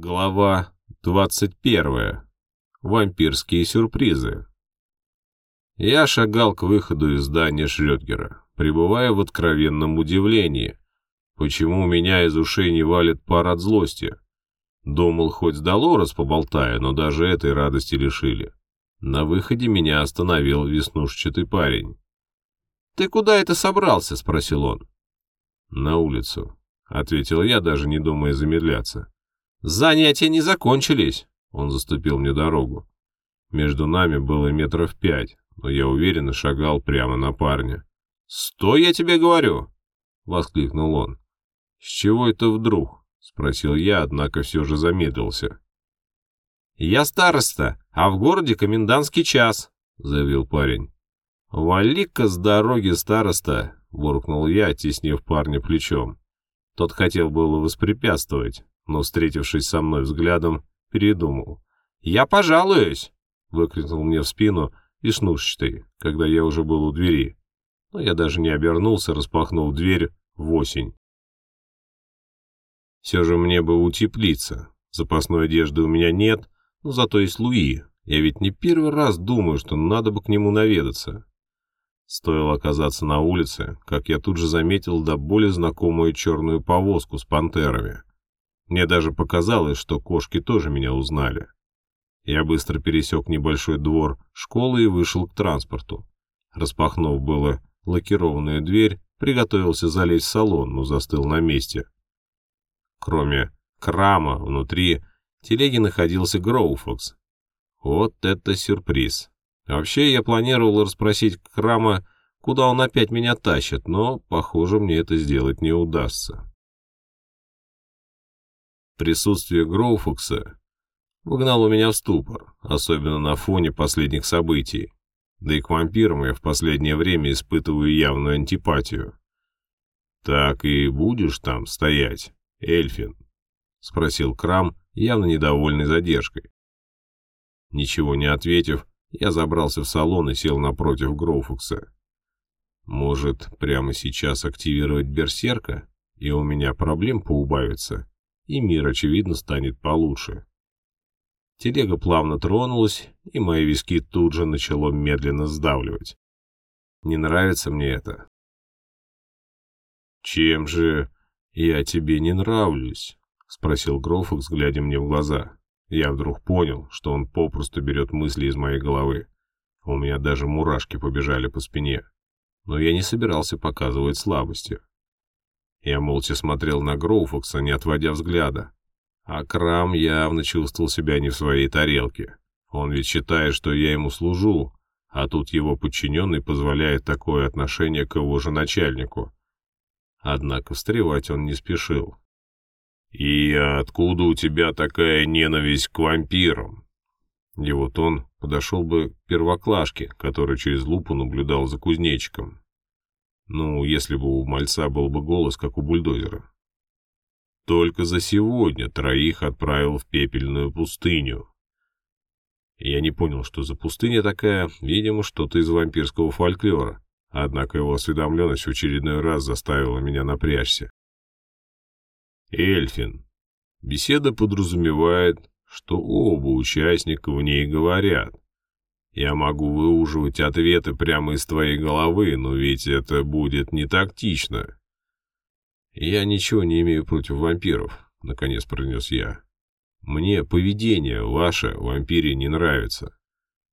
Глава 21. Вампирские сюрпризы. Я шагал к выходу из здания Шрёдгера, пребывая в откровенном удивлении, почему меня из ушей не валит пар от злости. Думал, хоть с Долорес поболтаю, но даже этой радости лишили. На выходе меня остановил веснушчатый парень. «Ты куда это собрался?» — спросил он. «На улицу», — ответил я, даже не думая замедляться. «Занятия не закончились!» Он заступил мне дорогу. Между нами было метров пять, но я уверенно шагал прямо на парня. «Стой, я тебе говорю!» — воскликнул он. «С чего это вдруг?» — спросил я, однако все же замедлился. «Я староста, а в городе комендантский час», — заявил парень. «Вали-ка с дороги, староста!» — буркнул я, теснив парня плечом. Тот хотел было воспрепятствовать, но, встретившись со мной взглядом, передумал. «Я пожалуюсь!» — выкрикнул мне в спину вишнушчатый, когда я уже был у двери. Но я даже не обернулся, распахнув дверь в осень. Все же мне бы утеплиться. Запасной одежды у меня нет, но зато есть Луи. Я ведь не первый раз думаю, что надо бы к нему наведаться. Стоило оказаться на улице, как я тут же заметил до боли знакомую черную повозку с пантерами. Мне даже показалось, что кошки тоже меня узнали. Я быстро пересек небольшой двор школы и вышел к транспорту. Распахнув было лакированную дверь, приготовился залезть в салон, но застыл на месте. Кроме крама внутри телеги находился Гроуфокс. Вот это сюрприз. Вообще я планировал расспросить Крама, куда он опять меня тащит, но, похоже, мне это сделать не удастся. Присутствие Гроуфокса вгнало меня в ступор, особенно на фоне последних событий. Да и к вампирам я в последнее время испытываю явную антипатию. «Так и будешь там стоять, Эльфин?» — спросил Крам, явно недовольный задержкой. Ничего не ответив, я забрался в салон и сел напротив Гроуфокса. «Может, прямо сейчас активировать берсерка, и у меня проблем поубавится?» И мир, очевидно, станет получше. Телега плавно тронулась, и мои виски тут же начало медленно сдавливать. Не нравится мне это. «Чем же я тебе не нравлюсь?» — спросил Грофокс, глядя мне в глаза. Я вдруг понял, что он попросту берет мысли из моей головы. У меня даже мурашки побежали по спине. Но я не собирался показывать слабости. Я молча смотрел на Гроуфокса, не отводя взгляда. А Крам явно чувствовал себя не в своей тарелке. Он ведь считает, что я ему служу, а тут его подчиненный позволяет такое отношение к его же начальнику. Однако встревать он не спешил. «И откуда у тебя такая ненависть к вампирам?» И вот он подошел бы к первоклашке, который через лупу наблюдал за кузнечиком. Ну, если бы у мальца был бы голос, как у бульдозера. Только за сегодня троих отправил в пепельную пустыню. Я не понял, что за пустыня такая, видимо, что-то из вампирского фольклора. Однако его осведомленность в очередной раз заставила меня напрячься. Эльфин. Беседа подразумевает, что оба участника в ней говорят. Я могу выуживать ответы прямо из твоей головы, но ведь это будет не тактично. Я ничего не имею против вампиров, наконец произнес я. Мне поведение ваше вампире не нравится.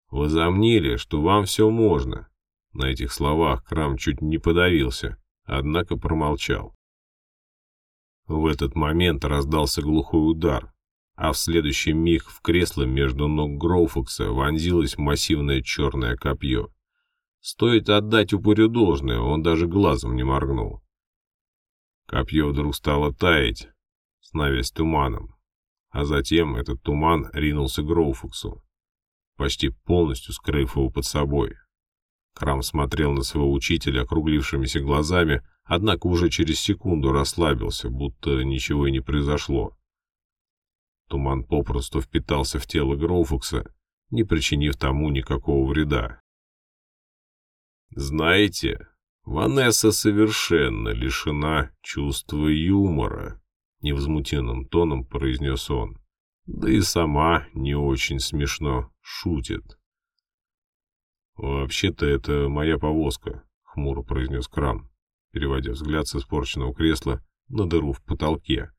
Вы замнили, что вам все можно. На этих словах Крам чуть не подавился, однако промолчал. В этот момент раздался глухой удар, а в следующий миг в кресло между ног Гроуфокса вонзилось массивное черное копье. Стоит отдать упырю должное, он даже глазом не моргнул. Копье вдруг стало таять, становясь туманом, а затем этот туман ринулся Гроуфоксу, почти полностью скрыв его под собой. Крам смотрел на своего учителя округлившимися глазами, однако уже через секунду расслабился, будто ничего и не произошло. Туман попросту впитался в тело Гроуфукса, не причинив тому никакого вреда. «Знаете, Ванесса совершенно лишена чувства юмора», — невозмутимым тоном произнес он. Да и сама не очень смешно шутит. «Вообще-то это моя повозка», — хмуро произнес Крам, переводя взгляд с испорченного кресла на дыру в потолке.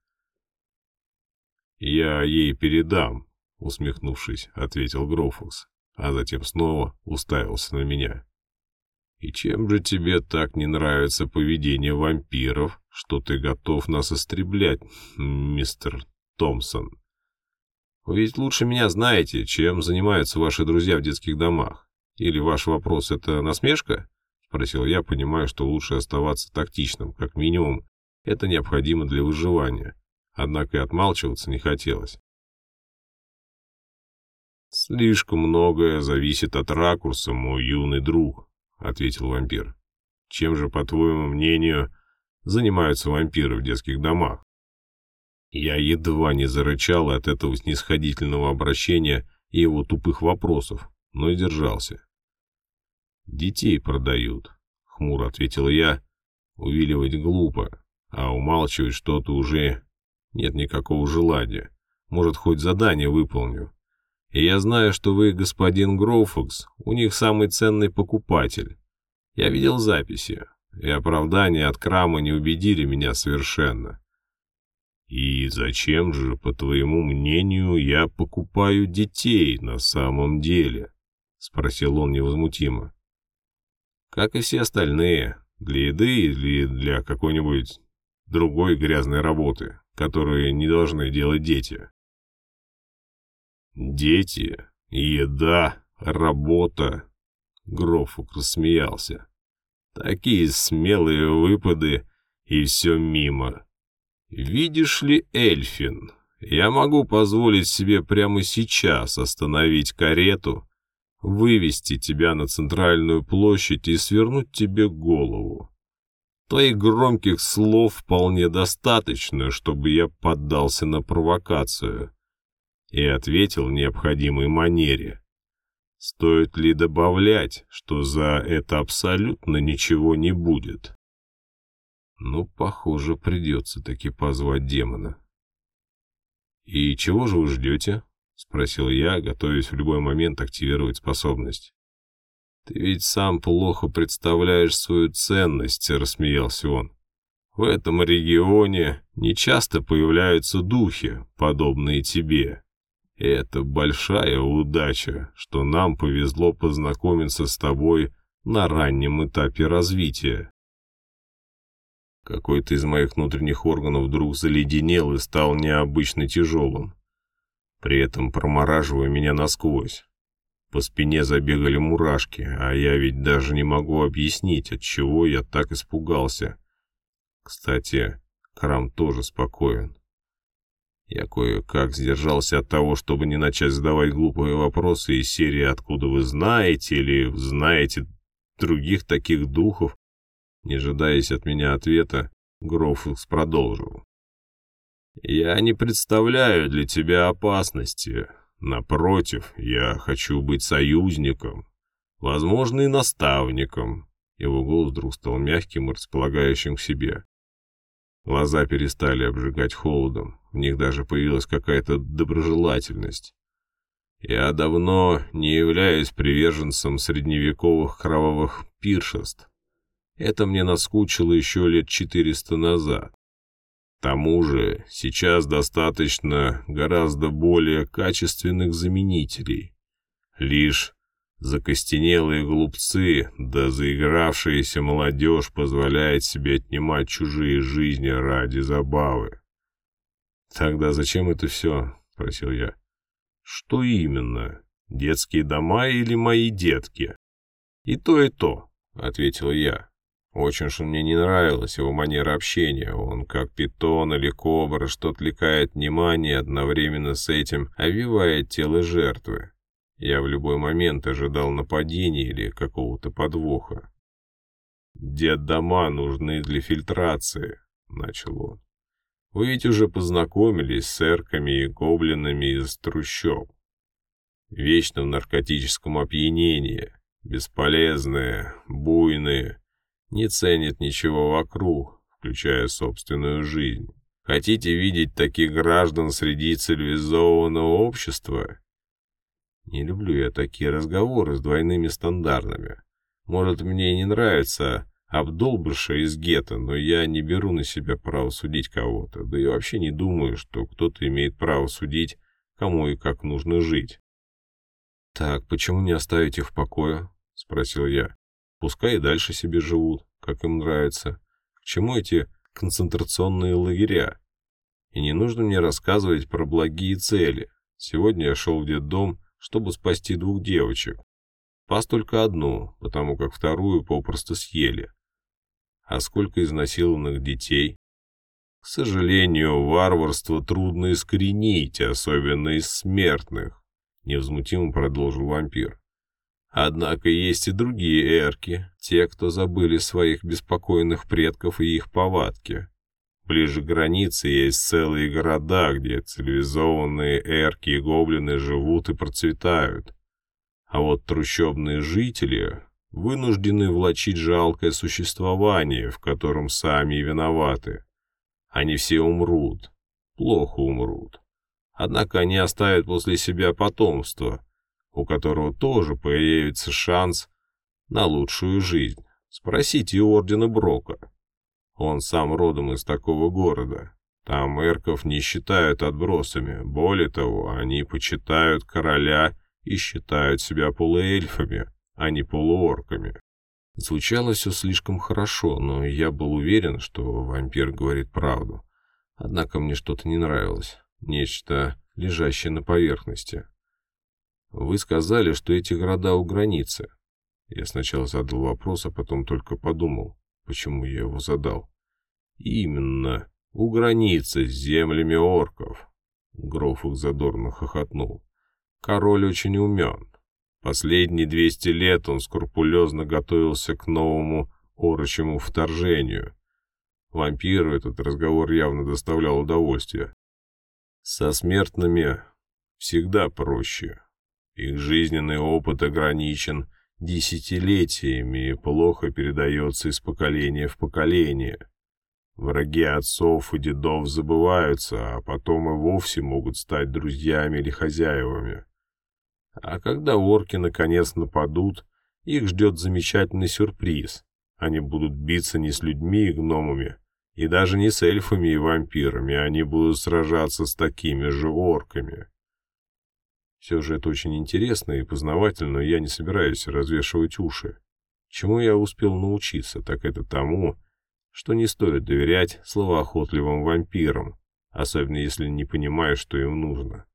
«Я ей передам», — усмехнувшись, ответил Грофукс, а затем снова уставился на меня. «И чем же тебе так не нравится поведение вампиров, что ты готов нас истреблять, мистер Томпсон? Вы ведь лучше меня знаете, чем занимаются ваши друзья в детских домах. Или ваш вопрос — это насмешка?» — спросил я, понимая, что лучше оставаться тактичным, как минимум. Это необходимо для выживания однако и отмалчиваться не хотелось. «Слишком многое зависит от ракурса, мой юный друг», — ответил вампир. «Чем же, по твоему мнению, занимаются вампиры в детских домах?» Я едва не зарычал от этого снисходительного обращения и его тупых вопросов, но держался. «Детей продают», — хмуро ответил я. «Увиливать глупо, а умалчивать что-то уже нет никакого желания. Может, хоть задание выполню. И я знаю, что вы, господин Гроуфокс, у них самый ценный покупатель. Я видел записи, и оправдания от Крама не убедили меня совершенно. И зачем же, по твоему мнению, я покупаю детей на самом деле? Спросил он невозмутимо. Как и все остальные, для еды или для какой-нибудь другой грязной работы которые не должны делать дети. Дети, еда, работа. Грофук рассмеялся. Такие смелые выпады, и все мимо. Видишь ли, Эльфин, я могу позволить себе прямо сейчас остановить карету, вывести тебя на центральную площадь и свернуть тебе голову. Твоих громких слов вполне достаточно, чтобы я поддался на провокацию и ответил необходимой манере. Стоит ли добавлять, что за это абсолютно ничего не будет? Ну, похоже, придется таки позвать демона. «И чего же вы ждете?» — спросил я, готовясь в любой момент активировать способность. «Ты ведь сам плохо представляешь свою ценность», — рассмеялся он. «В этом регионе нечасто появляются духи, подобные тебе. Это большая удача, что нам повезло познакомиться с тобой на раннем этапе развития». Какой-то из моих внутренних органов вдруг заледенел и стал необычно тяжелым, при этом промораживая меня насквозь. По спине забегали мурашки, а я ведь даже не могу объяснить, от чего я так испугался. Кстати, Крам тоже спокоен. Я кое-как сдержался от того, чтобы не начать задавать глупые вопросы из серии «Откуда вы знаете?» или «Знаете других таких духов?» Не ожидаясь от меня ответа, Грофлкс продолжил. «Я не представляю для тебя опасности, Напротив, я хочу быть союзником, возможно, и наставником. Его голос вдруг стал мягким и располагающим к себе. Глаза перестали обжигать холодом, в них даже появилась какая-то доброжелательность. Я давно не являюсь приверженцем средневековых кровавых пиршеств. Это мне наскучило еще лет четыреста назад тому же сейчас достаточно гораздо более качественных заменителей. Лишь закостенелые глупцы да заигравшаяся молодежь позволяет себе отнимать чужие жизни ради забавы. «Тогда зачем это все?» — спросил я. «Что именно? Детские дома или мои детки?» «И то, и то», — ответил я. Очень уж мне не нравилась его манера общения. Он как питон или кобра, что отвлекает внимание, одновременно с этим овивает тело жертвы. Я в любой момент ожидал нападения или какого-то подвоха. «Дед-дома нужны для фильтрации», — начал он. «Вы ведь уже познакомились с эрками и гоблинами из трущоб. Вечно в наркотическом опьянении, бесполезные, буйные, не ценит ничего вокруг, включая собственную жизнь. Хотите видеть таких граждан среди цивилизованного общества? Не люблю я такие разговоры с двойными стандартами. Может, мне не нравится обдолбыша из гетто, но я не беру на себя право судить кого-то, да и вообще не думаю, что кто-то имеет право судить, кому и как нужно жить. «Так, почему не оставить их в покое?» — спросил я. «Пускай и дальше себе живут, как им нравится. К чему эти концентрационные лагеря? И не нужно мне рассказывать про благие цели. Сегодня я шел в детдом, чтобы спасти двух девочек. Спас только одну, потому как вторую попросту съели. А сколько изнасилованных детей? К сожалению, варварство трудно искоренить, особенно из смертных, невозмутимо продолжил вампир. Однако есть и другие эрки, те, кто забыли своих беспокойных предков и их повадки. Ближе к границе есть целые города, где цивилизованные эрки и гоблины живут и процветают. А вот трущобные жители вынуждены влачить жалкое существование, в котором сами и виноваты. Они все умрут, плохо умрут. Однако они оставят после себя потомство, у которого тоже появится шанс на лучшую жизнь. Спросите у Ордена Брока. Он сам родом из такого города. Там эрков не считают отбросами. Более того, они почитают короля и считают себя полуэльфами, а не полуорками. Звучало все слишком хорошо, но я был уверен, что вампир говорит правду. Однако мне что-то не нравилось. Нечто, лежащее на поверхности. Вы сказали, что эти города у границы. Я сначала задал вопрос, а потом только подумал, почему я его задал. Именно, у границы с землями орков. Грофух задорно хохотнул. Король очень умен. Последние 200 лет он скрупулезно готовился к новому орочему вторжению. Вампиру этот разговор явно доставлял удовольствие. Со смертными всегда проще. Их жизненный опыт ограничен десятилетиями и плохо передается из поколения в поколение. Враги отцов и дедов забываются, а потом и вовсе могут стать друзьями или хозяевами. А когда орки наконец нападут, их ждет замечательный сюрприз. Они будут биться не с людьми и гномами, и даже не с эльфами и вампирами, они будут сражаться с такими же орками. Все же это очень интересно и познавательно, я не собираюсь развешивать уши. Чему я успел научиться, так это тому, что не стоит доверять словоохотливым вампирам, особенно если не понимаешь, что им нужно.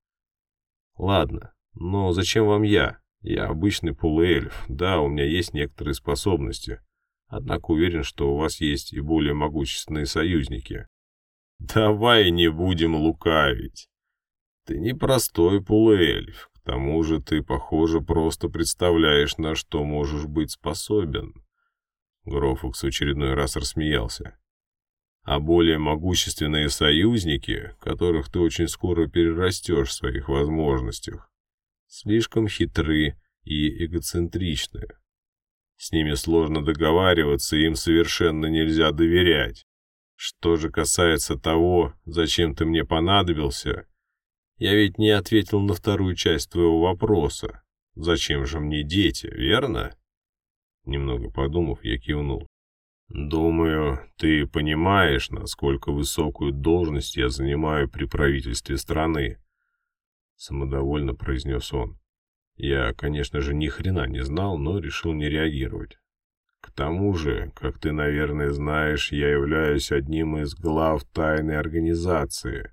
Ладно, но зачем вам я? Я обычный полуэльф, да, у меня есть некоторые способности, однако уверен, что у вас есть и более могущественные союзники. Давай не будем лукавить. Ты не простой полуэльф. К тому же ты, похоже, просто представляешь, на что можешь быть способен. Грофукс в очередной раз рассмеялся. А более могущественные союзники, которых ты очень скоро перерастешь в своих возможностях, слишком хитры и эгоцентричны. С ними сложно договариваться, им совершенно нельзя доверять. Что же касается того, зачем ты мне понадобился, я ведь не ответил на вторую часть твоего вопроса. Зачем же мне дети, верно? Немного подумав, я кивнул. Думаю, ты понимаешь, насколько высокую должность я занимаю при правительстве страны. Самодовольно произнес он. Я, конечно же, ни хрена не знал, но решил не реагировать. К тому же, как ты, наверное, знаешь, я являюсь одним из глав тайной организации,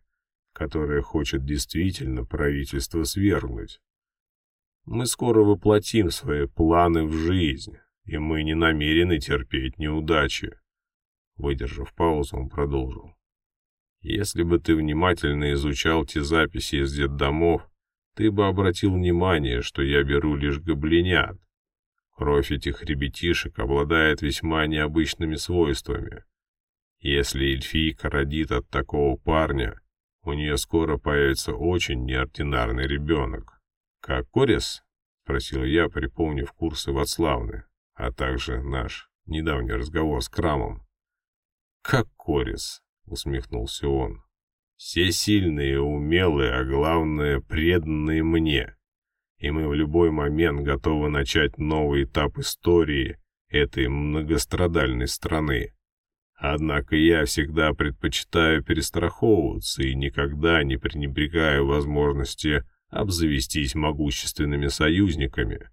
которая хочет действительно правительство свергнуть. Мы скоро воплотим свои планы в жизнь, и мы не намерены терпеть неудачи. Выдержав паузу, он продолжил. Если бы ты внимательно изучал те записи из детдомов, ты бы обратил внимание, что я беру лишь гоблинят. Кровь этих ребятишек обладает весьма необычными свойствами. Если эльфийка родит от такого парня, у нее скоро появится очень неординарный ребенок. «Как Корис?» — спросил я, припомнив курсы Вацлавны, а также наш недавний разговор с Крамом. «Как Корис?» — усмехнулся он. Все сильные, умелые, а главное, преданные мне. И мы в любой момент готовы начать новый этап истории этой многострадальной страны. Однако я всегда предпочитаю перестраховываться и никогда не пренебрегаю возможности обзавестись могущественными союзниками.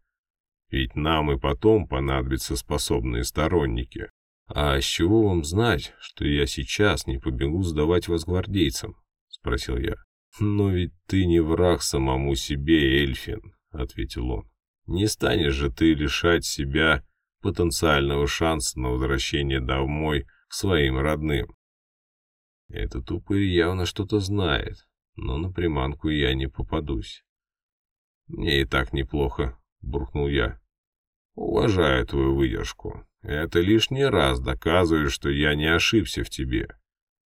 Ведь нам и потом понадобятся способные сторонники. «А с чего вам знать, что я сейчас не побегу сдавать вас гвардейцам?» — спросил я. «Но ведь ты не враг самому себе, Эльфин», — ответил он. «Не станешь же ты лишать себя потенциального шанса на возвращение домой своим родным». Этот упырь явно что-то знает, но на приманку я не попадусь. «Мне и так неплохо», — буркнул я. «Уважаю твою выдержку. Это лишний раз доказывает, что я не ошибся в тебе.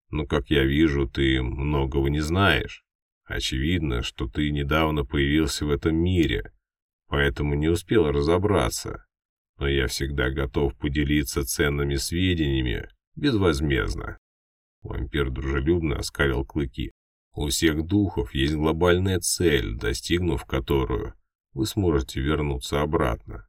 Но, как я вижу, ты многого не знаешь. Очевидно, что ты недавно появился в этом мире, поэтому не успел разобраться. Но я всегда готов поделиться ценными сведениями безвозмездно. Вампир дружелюбно оскалил клыки. У всех духов есть глобальная цель, достигнув которую вы сможете вернуться обратно.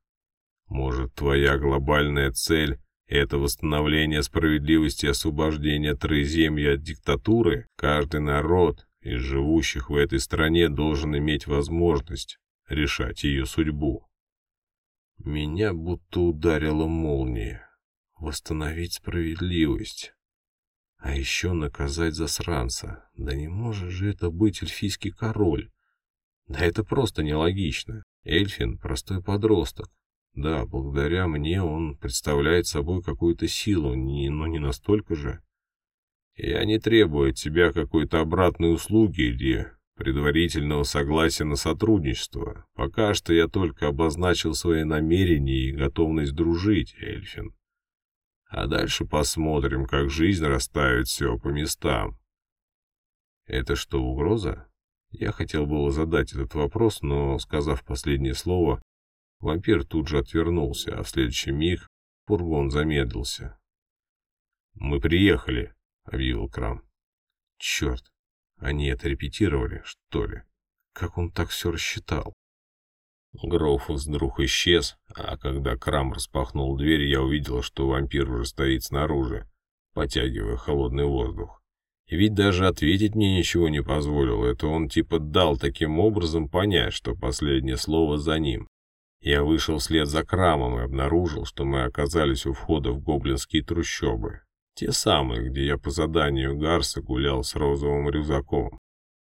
Может, твоя глобальная цель — это восстановление справедливости и освобождение Троеземья от диктатуры? Каждый народ из живущих в этой стране должен иметь возможность решать ее судьбу. Меня будто ударила молния. Восстановить справедливость. А еще наказать засранца. Да не может же это быть эльфийский король. Да это просто нелогично. Эльфин — простой подросток. Да, благодаря мне он представляет собой какую-то силу, но не настолько же. Я не требую от тебя какой-то обратной услуги или предварительного согласия на сотрудничество. Пока что я только обозначил свои намерения и готовность дружить, Эльфин. А дальше посмотрим, как жизнь расставит все по местам. Это что, угроза? Я хотел было задать этот вопрос, но, сказав последнее слово, Вампир тут же отвернулся, а в следующий миг фургон замедлился. «Мы приехали», — объявил Крам. «Черт, они это репетировали, что ли? Как он так все рассчитал?» Гроуфус вдруг исчез, а когда Крам распахнул дверь, я увидел, что вампир уже стоит снаружи, потягивая холодный воздух. И ведь даже ответить мне ничего не позволил, это он типа дал таким образом понять, что последнее слово за ним. Я вышел вслед за Крамом и обнаружил, что мы оказались у входа в гоблинские трущобы. Те самые, где я по заданию Гарса гулял с розовым рюкзаком.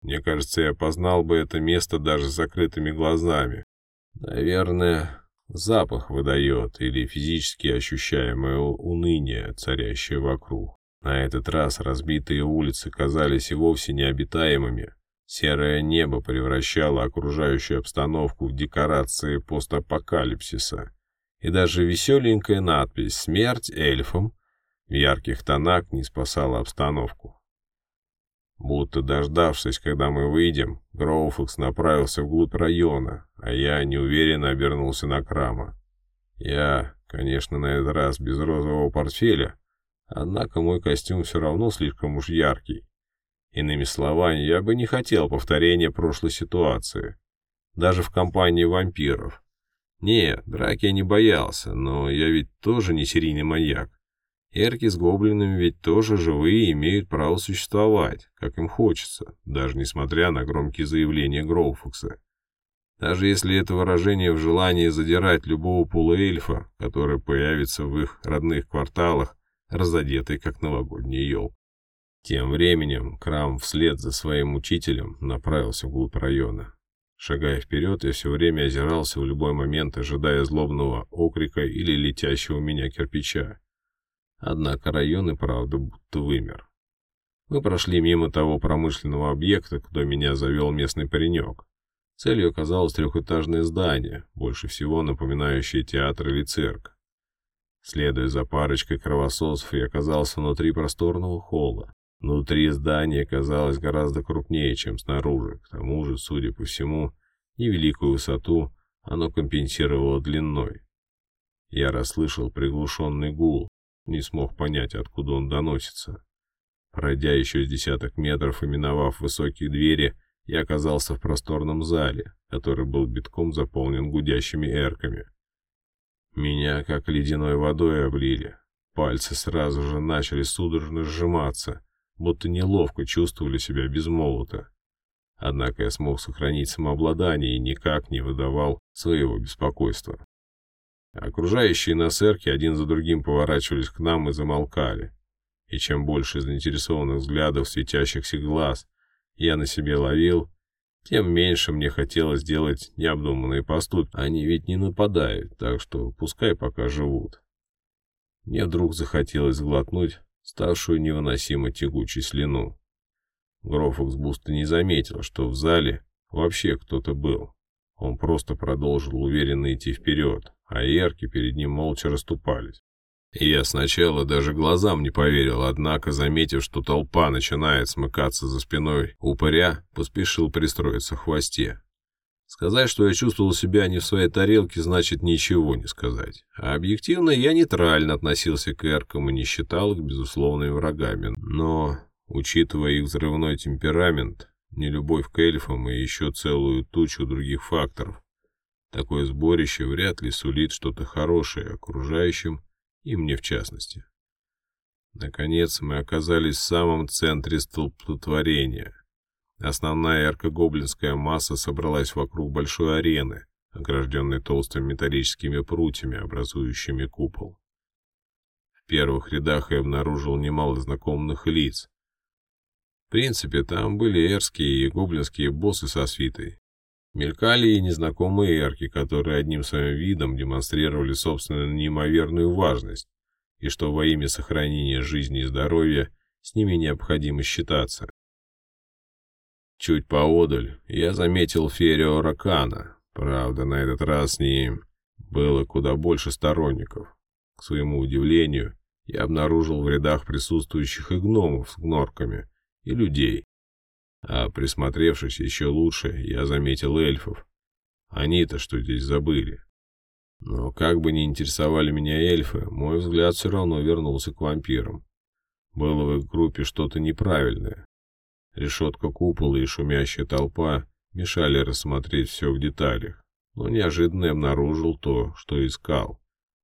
Мне кажется, я познал бы это место даже с закрытыми глазами. Наверное, запах выдает или физически ощущаемое уныние, царящее вокруг. На этот раз разбитые улицы казались и вовсе необитаемыми, Серое небо превращало окружающую обстановку в декорации постапокалипсиса. И даже веселенькая надпись «Смерть эльфам» в ярких тонах не спасала обстановку. Будто дождавшись, когда мы выйдем, Гроуфакс направился вглубь района, а я неуверенно обернулся на Крама. Я, конечно, на этот раз без розового портфеля, однако мой костюм все равно слишком уж яркий. Иными словами, я бы не хотел повторения прошлой ситуации. Даже в компании вампиров. Нет, драки я не боялся, но я ведь тоже не серийный маньяк. Эрки с гоблинами ведь тоже живые и имеют право существовать, как им хочется, даже несмотря на громкие заявления Гроуфокса. Даже если это выражение в желании задирать любого полуэльфа, который появится в их родных кварталах, разодетый как новогодний елка. Тем временем Крам вслед за своим учителем направился вглубь района. Шагая вперед, я все время озирался в любой момент, ожидая злобного окрика или летящего меня кирпича. Однако район и правда будто вымер. Мы прошли мимо того промышленного объекта, куда меня завел местный паренек. Целью оказалось трехэтажное здание, больше всего напоминающее театр или цирк. Следуя за парочкой кровососов, я оказался внутри просторного холла. Внутри здание казалось гораздо крупнее, чем снаружи. К тому же, судя по всему, невеликую высоту оно компенсировало длиной. Я расслышал приглушенный гул, не смог понять, откуда он доносится. Пройдя еще с десяток метров и миновав высокие двери, я оказался в просторном зале, который был битком заполнен гудящими эрками. Меня как ледяной водой облили. Пальцы сразу же начали судорожно сжиматься, будто неловко чувствовали себя без молота. Однако я смог сохранить самообладание и никак не выдавал своего беспокойства. Окружающие нас эрки один за другим поворачивались к нам и замолкали. И чем больше заинтересованных взглядов светящихся глаз я на себе ловил, тем меньше мне хотелось делать необдуманные поступки. Они ведь не нападают, так что пускай пока живут. Мне вдруг захотелось глотнуть ставшую невыносимо тягучей слюну. Грофокс будто не заметил, что в зале вообще кто-то был. Он просто продолжил уверенно идти вперед, а ярки перед ним молча расступались. Я сначала даже глазам не поверил, однако, заметив, что толпа начинает смыкаться за спиной упыря, поспешил пристроиться в хвосте. Сказать, что я чувствовал себя не в своей тарелке, значит ничего не сказать. А объективно я нейтрально относился к эркам и не считал их безусловными врагами. Но, учитывая их взрывной темперамент, нелюбовь к эльфам и еще целую тучу других факторов, такое сборище вряд ли сулит что-то хорошее окружающим и мне в частности. Наконец мы оказались в самом центре столпотворения. Основная ярко-гоблинская масса собралась вокруг большой арены, огражденной толстыми металлическими прутьями, образующими купол. В первых рядах я обнаружил немало знакомых лиц. В принципе, там были эрские и гоблинские боссы со свитой. Мелькали и незнакомые эрки, которые одним своим видом демонстрировали собственную неимоверную важность, и что во имя сохранения жизни и здоровья с ними необходимо считаться. Чуть поодаль я заметил Ферио Ракана, правда, на этот раз с ним было куда больше сторонников. К своему удивлению, я обнаружил в рядах присутствующих и гномов с гнорками, и людей. А присмотревшись еще лучше, я заметил эльфов. Они-то что здесь забыли? Но как бы ни интересовали меня эльфы, мой взгляд все равно вернулся к вампирам. Было в их группе что-то неправильное. Решетка купола и шумящая толпа мешали рассмотреть все в деталях, но неожиданно обнаружил то, что искал,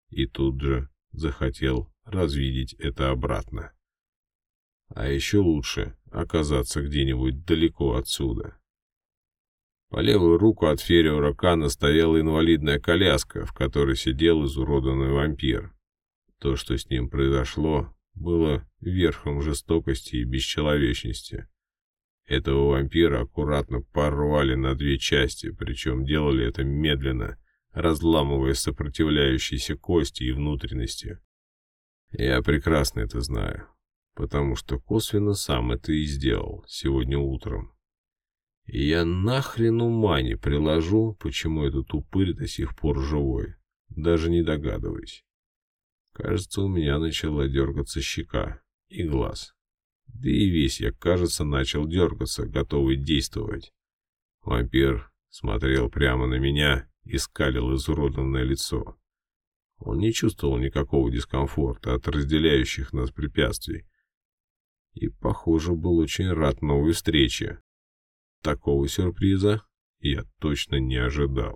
и тут же захотел развидеть это обратно. А еще лучше оказаться где-нибудь далеко отсюда. По левую руку от Ферио Ракана стояла инвалидная коляска, в которой сидел изуродованный вампир. То, что с ним произошло, было верхом жестокости и бесчеловечности. Этого вампира аккуратно порвали на две части, причем делали это медленно, разламывая сопротивляющиеся кости и внутренности. Я прекрасно это знаю потому что косвенно сам это и сделал сегодня утром. И я нахрен ума не приложу, почему этот упырь до сих пор живой, даже не догадываясь. Кажется, у меня начала дергаться щека и глаз. Да и весь я, кажется, начал дергаться, готовый действовать. Вампир смотрел прямо на меня и скалил изуродованное лицо. Он не чувствовал никакого дискомфорта от разделяющих нас препятствий, и, похоже, был очень рад новой встрече. Такого сюрприза я точно не ожидал.